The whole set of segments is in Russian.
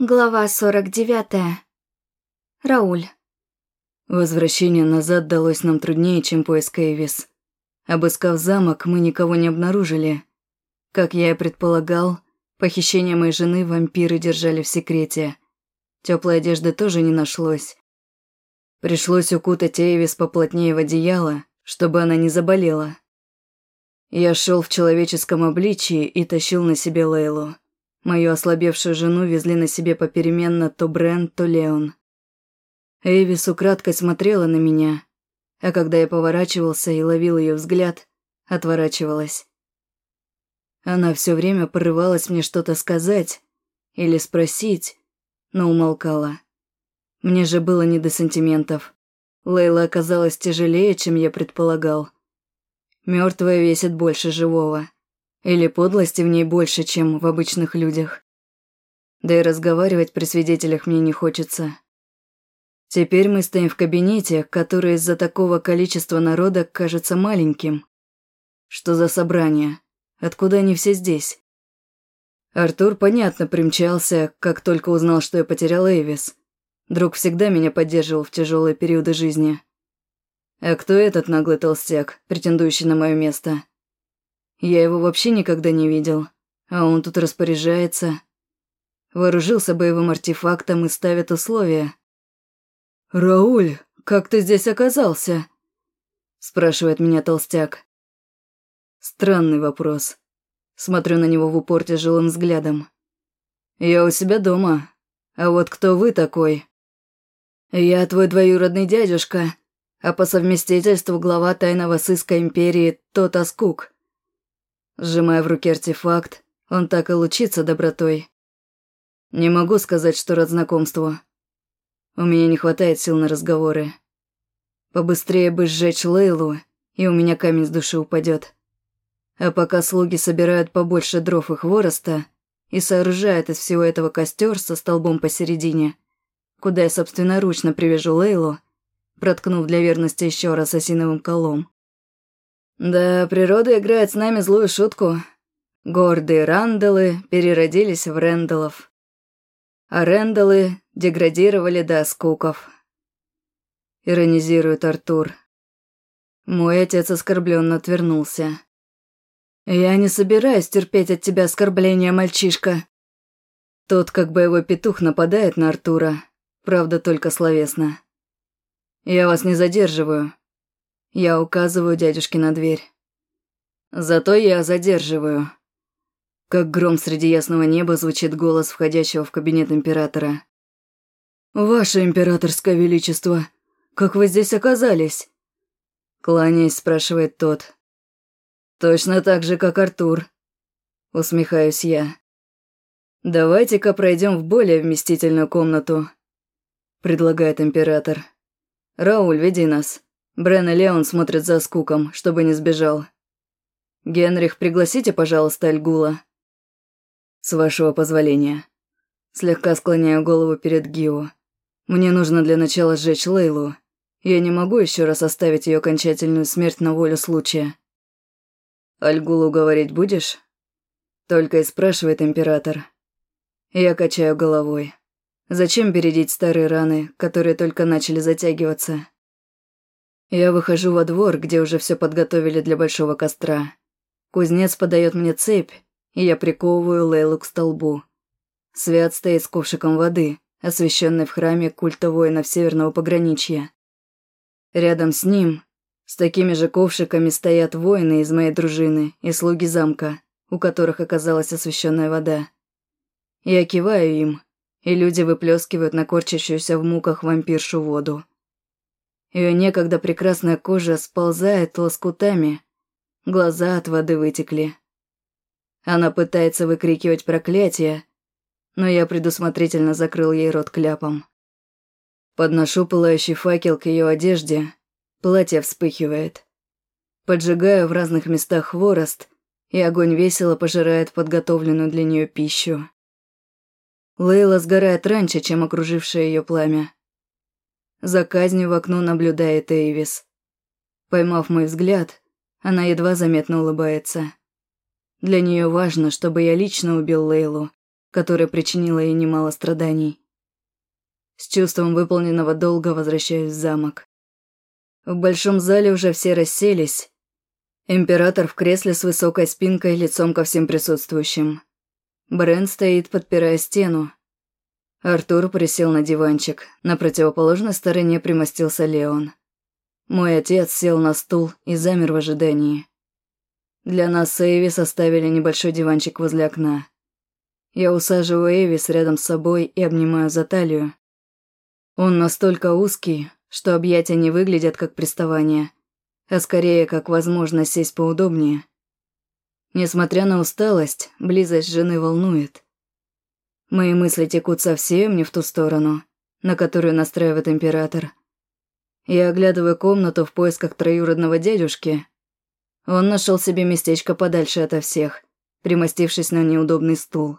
Глава 49. Рауль. Возвращение назад далось нам труднее, чем поиск Эйвис. Обыскав замок, мы никого не обнаружили. Как я и предполагал, похищение моей жены вампиры держали в секрете. Теплой одежды тоже не нашлось. Пришлось укутать Эйвис поплотнее в одеяло, чтобы она не заболела. Я шел в человеческом обличии и тащил на себе Лейлу. Мою ослабевшую жену везли на себе попеременно то Брен, то Леон. Эйвис украдкой смотрела на меня, а когда я поворачивался и ловил ее взгляд, отворачивалась. Она все время порывалась мне что-то сказать или спросить, но умолкала. Мне же было не до сантиментов. Лейла оказалась тяжелее, чем я предполагал. Мертвая весит больше живого. Или подлости в ней больше, чем в обычных людях. Да и разговаривать при свидетелях мне не хочется. Теперь мы стоим в кабинете, который из-за такого количества народа кажется маленьким. Что за собрание? Откуда они все здесь? Артур, понятно, примчался, как только узнал, что я потерял Эйвис. Друг всегда меня поддерживал в тяжелые периоды жизни. А кто этот наглый толстяк, претендующий на мое место? Я его вообще никогда не видел, а он тут распоряжается. Вооружился боевым артефактом и ставит условия. «Рауль, как ты здесь оказался?» спрашивает меня толстяк. Странный вопрос. Смотрю на него в упор тяжелым взглядом. «Я у себя дома. А вот кто вы такой?» «Я твой двоюродный дядюшка, а по совместительству глава тайного сыска Империи Тота Скук. Сжимая в руке артефакт, он так и лучится добротой. Не могу сказать, что рад знакомству. У меня не хватает сил на разговоры. Побыстрее бы сжечь Лейлу, и у меня камень с души упадет. А пока слуги собирают побольше дров и хвороста и сооружают из всего этого костер со столбом посередине, куда я собственноручно привяжу Лейлу, проткнув для верности еще раз осиновым колом. Да, природа играет с нами злую шутку. Гордые рандалы переродились в рэндалов. А рэндалы деградировали до скуков. Иронизирует Артур. Мой отец оскорбленно отвернулся. «Я не собираюсь терпеть от тебя оскорбления, мальчишка». Тот, как боевой петух, нападает на Артура, правда, только словесно. «Я вас не задерживаю. Я указываю дядюшке на дверь. Зато я задерживаю. Как гром среди ясного неба звучит голос входящего в кабинет императора. «Ваше императорское величество, как вы здесь оказались?» Кланяясь, спрашивает тот. «Точно так же, как Артур», — усмехаюсь я. «Давайте-ка пройдем в более вместительную комнату», — предлагает император. «Рауль, веди нас». Брен и Леон смотрят за скуком, чтобы не сбежал. «Генрих, пригласите, пожалуйста, Альгула». «С вашего позволения». Слегка склоняю голову перед Гио. «Мне нужно для начала сжечь Лейлу. Я не могу еще раз оставить ее окончательную смерть на волю случая». «Альгулу говорить будешь?» Только и спрашивает император. Я качаю головой. Зачем бередить старые раны, которые только начали затягиваться? Я выхожу во двор, где уже все подготовили для большого костра. Кузнец подает мне цепь, и я приковываю Лейлу к столбу. Свят стоит с ковшиком воды, освященный в храме культа воинов Северного пограничья. Рядом с ним, с такими же ковшиками, стоят воины из моей дружины и слуги замка, у которых оказалась освященная вода. Я киваю им, и люди выплескивают на корчащуюся в муках вампиршу воду. Ее некогда прекрасная кожа сползает лоскутами, глаза от воды вытекли. Она пытается выкрикивать проклятие, но я предусмотрительно закрыл ей рот кляпом. Подношу пылающий факел к ее одежде, платье вспыхивает. Поджигаю в разных местах хворост, и огонь весело пожирает подготовленную для нее пищу. Лейла сгорает раньше, чем окружившее ее пламя. За казнью в окно наблюдает Эйвис. Поймав мой взгляд, она едва заметно улыбается. Для нее важно, чтобы я лично убил Лейлу, которая причинила ей немало страданий. С чувством выполненного долга возвращаюсь в замок. В большом зале уже все расселись. Император в кресле с высокой спинкой лицом ко всем присутствующим. Брен стоит, подпирая стену. Артур присел на диванчик. На противоположной стороне примостился Леон. Мой отец сел на стул и замер в ожидании. Для нас с Эйви составили небольшой диванчик возле окна. Я усаживаю Эйвис рядом с собой и обнимаю за талию. Он настолько узкий, что объятия не выглядят как приставание, а скорее как возможность сесть поудобнее. Несмотря на усталость, близость жены волнует. Мои мысли текут совсем не в ту сторону, на которую настраивает император. Я оглядываю комнату в поисках троюродного дядюшки. Он нашел себе местечко подальше ото всех, примостившись на неудобный стул.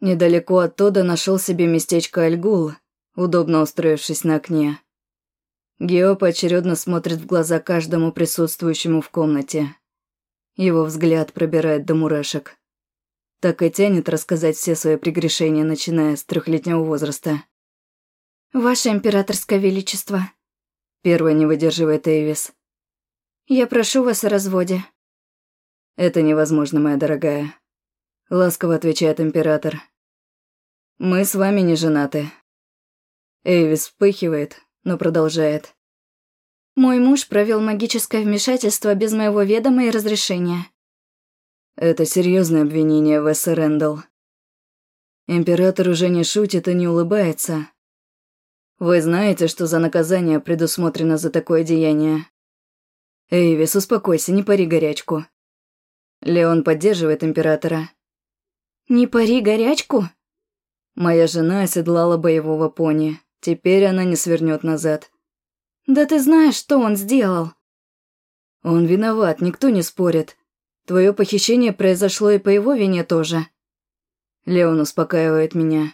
Недалеко оттуда нашел себе местечко Альгул, удобно устроившись на окне. Гео поочередно смотрит в глаза каждому присутствующему в комнате. Его взгляд пробирает до мурашек. Так и тянет рассказать все свои прегрешения, начиная с трехлетнего возраста. «Ваше императорское величество», — первая не выдерживает Эйвис. «Я прошу вас о разводе». «Это невозможно, моя дорогая», — ласково отвечает император. «Мы с вами не женаты». Эйвис вспыхивает, но продолжает. Мой муж провел магическое вмешательство без моего ведома и разрешения. Это серьезное обвинение, Весса Рэндалл. Император уже не шутит и не улыбается. Вы знаете, что за наказание предусмотрено за такое деяние? Эйвис, успокойся, не пари горячку. Леон поддерживает императора. Не пари горячку? Моя жена оседлала боевого пони. Теперь она не свернет назад. «Да ты знаешь, что он сделал?» «Он виноват, никто не спорит. Твое похищение произошло и по его вине тоже». Леон успокаивает меня.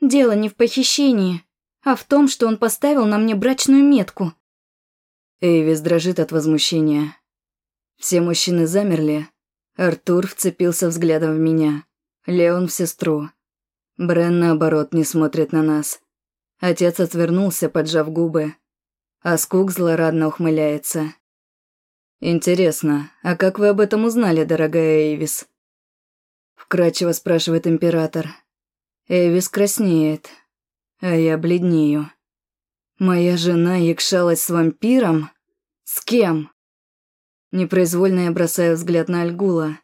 «Дело не в похищении, а в том, что он поставил на мне брачную метку». Эйвис дрожит от возмущения. Все мужчины замерли. Артур вцепился взглядом в меня. Леон в сестру. Брен, наоборот, не смотрит на нас. Отец отвернулся, поджав губы а Скук злорадно ухмыляется. «Интересно, а как вы об этом узнали, дорогая Эйвис?» Вкратчиво спрашивает император. Эйвис краснеет, а я бледнею. Моя жена якшалась с вампиром? С кем? Непроизвольно я бросаю взгляд на Альгула.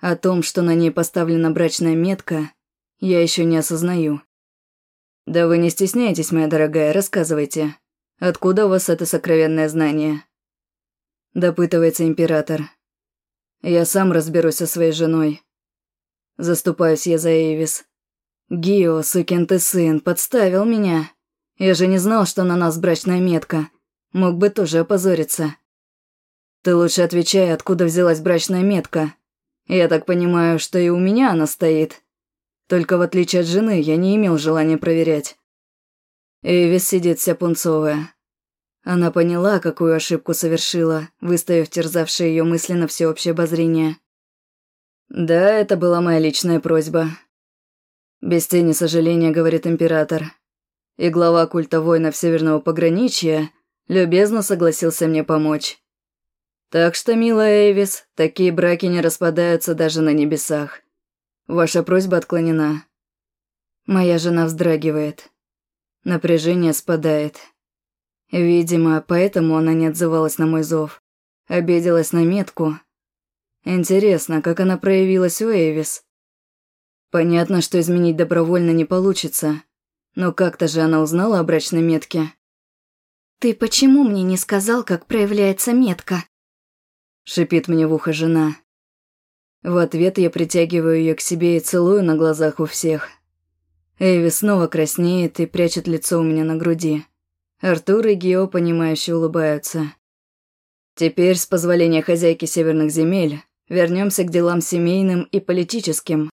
О том, что на ней поставлена брачная метка, я еще не осознаю. Да вы не стесняйтесь, моя дорогая, рассказывайте. Откуда у вас это сокровенное знание?» Допытывается император. «Я сам разберусь со своей женой». Заступаюсь я за Эйвис. «Гио, сукин ты сын, подставил меня. Я же не знал, что на нас брачная метка. Мог бы тоже опозориться». «Ты лучше отвечай, откуда взялась брачная метка. Я так понимаю, что и у меня она стоит. Только в отличие от жены, я не имел желания проверять. Эвис сидит вся пунцовая. Она поняла, какую ошибку совершила, выставив терзавшее ее мысли на всеобщее обозрение. «Да, это была моя личная просьба». Без тени сожаления, говорит император. И глава культа воинов Северного пограничья любезно согласился мне помочь. Так что, милая Эйвис, такие браки не распадаются даже на небесах. Ваша просьба отклонена. Моя жена вздрагивает. Напряжение спадает. Видимо, поэтому она не отзывалась на мой зов. Обиделась на метку. Интересно, как она проявилась у Эйвис. Понятно, что изменить добровольно не получится. Но как-то же она узнала о брачной метке. «Ты почему мне не сказал, как проявляется метка?» Шипит мне в ухо жена. В ответ я притягиваю ее к себе и целую на глазах у всех. Эйви снова краснеет и прячет лицо у меня на груди. Артур и Гео, понимающе улыбаются. Теперь, с позволения хозяйки северных земель, вернемся к делам семейным и политическим.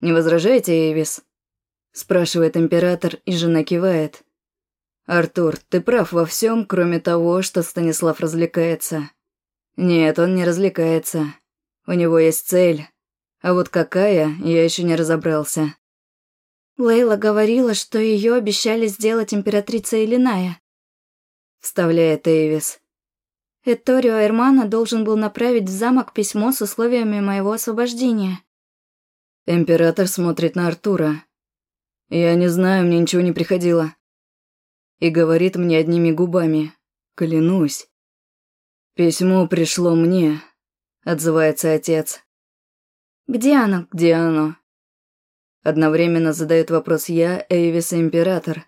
«Не возражаете, Эйвис?» спрашивает император, и жена кивает. «Артур, ты прав во всем, кроме того, что Станислав развлекается. Нет, он не развлекается. У него есть цель, А вот какая, я еще не разобрался. Лейла говорила, что ее обещали сделать императрица Илиная. Вставляет Эйвис. Эторио Эрмана должен был направить в замок письмо с условиями моего освобождения. Император смотрит на Артура. Я не знаю, мне ничего не приходило. И говорит мне одними губами. Клянусь. Письмо пришло мне, отзывается отец. Где оно? Где оно? Одновременно задает вопрос я, Эйвис Император.